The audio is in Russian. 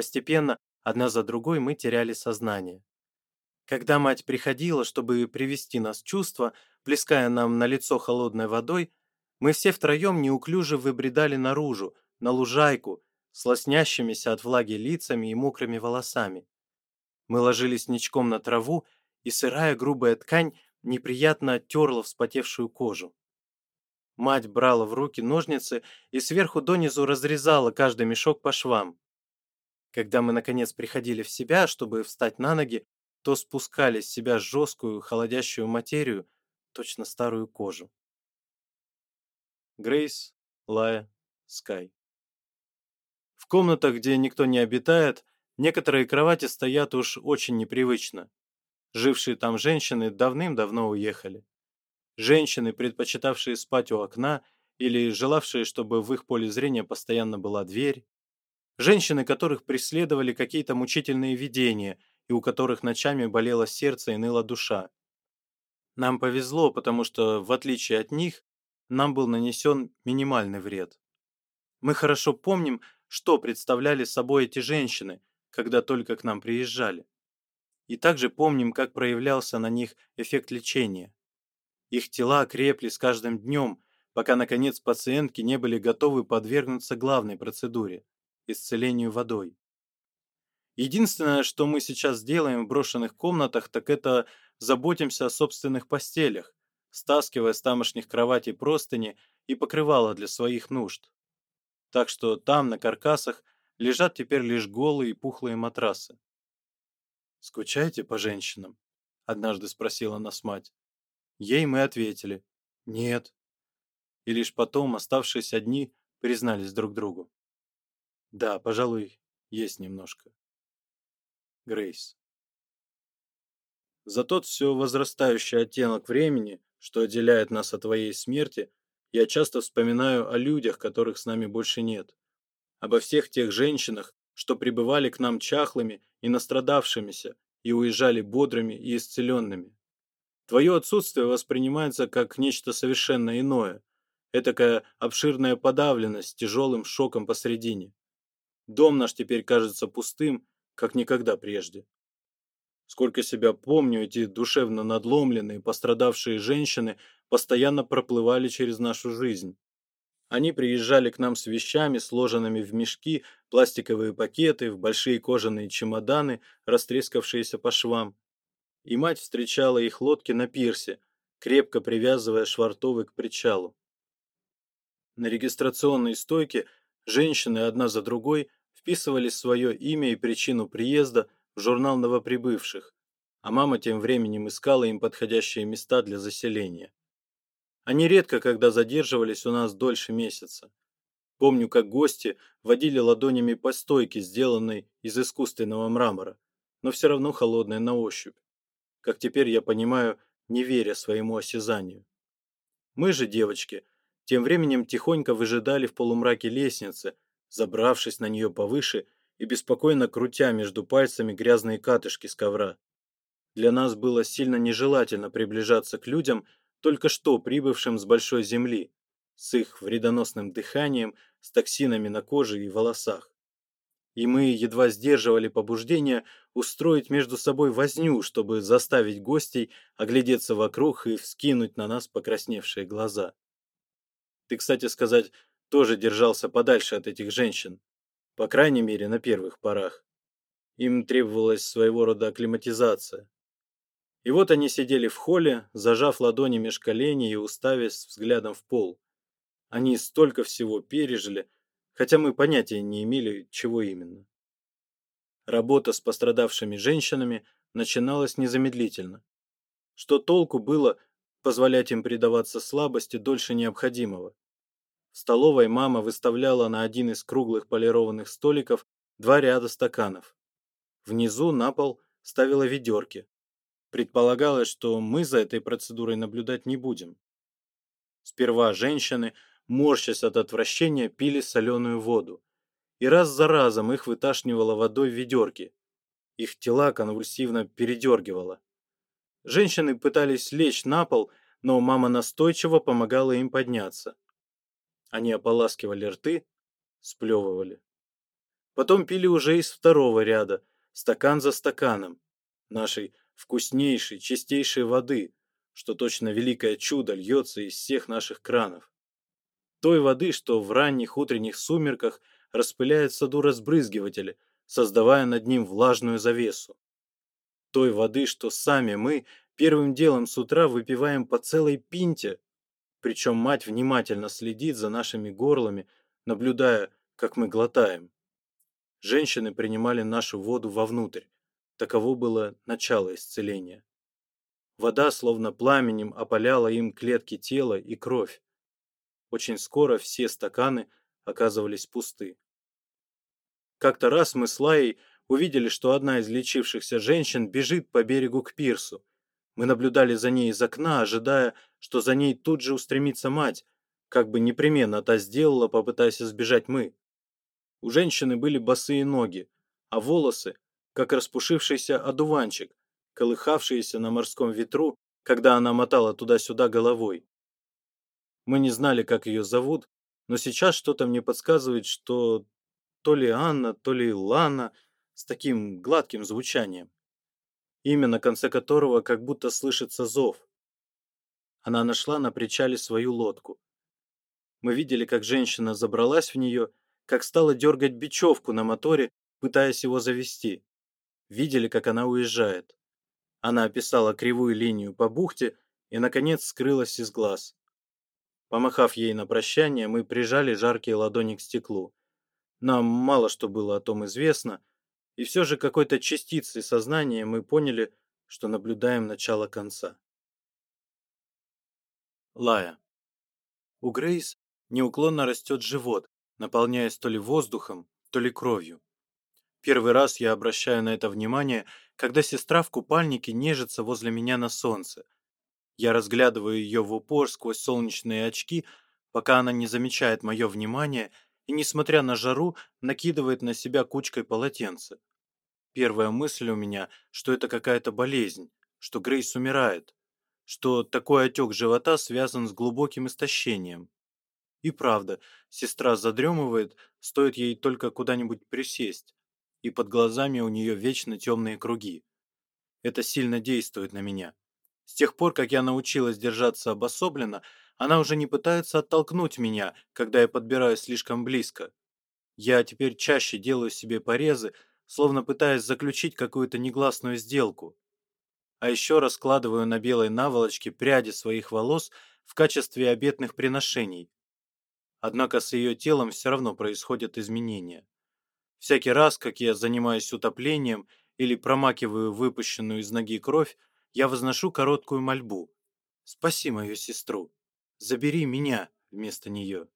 Постепенно, одна за другой, мы теряли сознание. Когда мать приходила, чтобы привести нас в чувство, плеская нам на лицо холодной водой, мы все втроем неуклюже выбредали наружу, на лужайку, с лоснящимися от влаги лицами и мокрыми волосами. Мы ложились ничком на траву, и сырая грубая ткань неприятно оттерла вспотевшую кожу. Мать брала в руки ножницы и сверху донизу разрезала каждый мешок по швам. Когда мы, наконец, приходили в себя, чтобы встать на ноги, то спускали с себя жесткую, холодящую материю, точно старую кожу. Грейс, Лая, Скай. В комнатах, где никто не обитает, некоторые кровати стоят уж очень непривычно. Жившие там женщины давным-давно уехали. Женщины, предпочитавшие спать у окна или желавшие, чтобы в их поле зрения постоянно была дверь, Женщины, которых преследовали какие-то мучительные видения, и у которых ночами болело сердце и ныла душа. Нам повезло, потому что, в отличие от них, нам был нанесен минимальный вред. Мы хорошо помним, что представляли собой эти женщины, когда только к нам приезжали. И также помним, как проявлялся на них эффект лечения. Их тела крепли с каждым днем, пока, наконец, пациентки не были готовы подвергнуться главной процедуре исцелению водой. Единственное, что мы сейчас делаем в брошенных комнатах, так это заботимся о собственных постелях, стаскивая с тамошних кроватей простыни и покрывала для своих нужд. Так что там, на каркасах, лежат теперь лишь голые и пухлые матрасы. «Скучаете по женщинам?» — однажды спросила нас мать. Ей мы ответили «нет». И лишь потом, оставшись одни, признались друг другу. Да, пожалуй, есть немножко. Грейс. За тот все возрастающий оттенок времени, что отделяет нас от твоей смерти, я часто вспоминаю о людях, которых с нами больше нет. Обо всех тех женщинах, что пребывали к нам чахлыми и настрадавшимися и уезжали бодрыми и исцеленными. Твое отсутствие воспринимается как нечто совершенно иное, этакая обширная подавленность с тяжелым шоком посредине. Дом наш теперь кажется пустым, как никогда прежде. Сколько себя помню, эти душевно надломленные, пострадавшие женщины постоянно проплывали через нашу жизнь. Они приезжали к нам с вещами, сложенными в мешки, пластиковые пакеты, в большие кожаные чемоданы, растрескавшиеся по швам. И мать встречала их лодки на пирсе, крепко привязывая швартовы к причалу. На регистрационной стойке женщины одна за другой – вписывали свое имя и причину приезда в журнал новоприбывших, а мама тем временем искала им подходящие места для заселения. Они редко когда задерживались у нас дольше месяца. Помню, как гости водили ладонями по стойке, сделанной из искусственного мрамора, но все равно холодной на ощупь. Как теперь я понимаю, не веря своему осязанию. Мы же, девочки, тем временем тихонько выжидали в полумраке лестницы – забравшись на нее повыше и беспокойно крутя между пальцами грязные катышки с ковра. Для нас было сильно нежелательно приближаться к людям, только что прибывшим с большой земли, с их вредоносным дыханием, с токсинами на коже и волосах. И мы едва сдерживали побуждение устроить между собой возню, чтобы заставить гостей оглядеться вокруг и вскинуть на нас покрасневшие глаза. Ты, кстати сказать, тоже держался подальше от этих женщин, по крайней мере, на первых порах. Им требовалась своего рода акклиматизация. И вот они сидели в холле, зажав ладони меж коленей и уставясь взглядом в пол. Они столько всего пережили, хотя мы понятия не имели, чего именно. Работа с пострадавшими женщинами начиналась незамедлительно. Что толку было позволять им предаваться слабости дольше необходимого? В столовой мама выставляла на один из круглых полированных столиков два ряда стаканов. Внизу на пол ставила ведерки. Предполагалось, что мы за этой процедурой наблюдать не будем. Сперва женщины, морщась от отвращения, пили соленую воду. И раз за разом их выташнивало водой в ведерки. Их тела конвульсивно передергивало. Женщины пытались лечь на пол, но мама настойчиво помогала им подняться. Они ополаскивали рты, сплевывали. Потом пили уже из второго ряда, стакан за стаканом, нашей вкуснейшей, чистейшей воды, что точно великое чудо льется из всех наших кранов. Той воды, что в ранних утренних сумерках распыляет в саду разбрызгиватели, создавая над ним влажную завесу. Той воды, что сами мы первым делом с утра выпиваем по целой пинте, причем мать внимательно следит за нашими горлами, наблюдая, как мы глотаем. Женщины принимали нашу воду вовнутрь. Таково было начало исцеления. Вода словно пламенем опаляла им клетки тела и кровь. Очень скоро все стаканы оказывались пусты. Как-то раз мы с Лаей увидели, что одна из лечившихся женщин бежит по берегу к пирсу. Мы наблюдали за ней из окна, ожидая, что за ней тут же устремится мать, как бы непременно та сделала, попытаясь избежать мы. У женщины были босые ноги, а волосы, как распушившийся одуванчик, колыхавшиеся на морском ветру, когда она мотала туда-сюда головой. Мы не знали, как ее зовут, но сейчас что-то мне подсказывает, что то ли Анна, то ли Лана с таким гладким звучанием имя, на конце которого как будто слышится зов. Она нашла на причале свою лодку. Мы видели, как женщина забралась в нее, как стала дергать бечевку на моторе, пытаясь его завести. Видели, как она уезжает. Она описала кривую линию по бухте и, наконец, скрылась из глаз. Помахав ей на прощание, мы прижали жаркие ладони к стеклу. Нам мало что было о том известно, и все же какой-то частицей сознания мы поняли, что наблюдаем начало конца. Лая. У Грейс неуклонно растет живот, наполняясь то ли воздухом, то ли кровью. Первый раз я обращаю на это внимание, когда сестра в купальнике нежится возле меня на солнце. Я разглядываю ее в упор сквозь солнечные очки, пока она не замечает мое внимание – и, несмотря на жару, накидывает на себя кучкой полотенца. Первая мысль у меня, что это какая-то болезнь, что Грейс умирает, что такой отек живота связан с глубоким истощением. И правда, сестра задремывает, стоит ей только куда-нибудь присесть, и под глазами у нее вечно темные круги. Это сильно действует на меня. С тех пор, как я научилась держаться обособленно, она уже не пытается оттолкнуть меня, когда я подбираюсь слишком близко. Я теперь чаще делаю себе порезы, словно пытаясь заключить какую-то негласную сделку. А еще раскладываю на белой наволочке пряди своих волос в качестве обетных приношений. Однако с ее телом все равно происходят изменения. Всякий раз, как я занимаюсь утоплением или промакиваю выпущенную из ноги кровь, я возношу короткую мольбу. «Спаси мою сестру!» забери меня вместо нее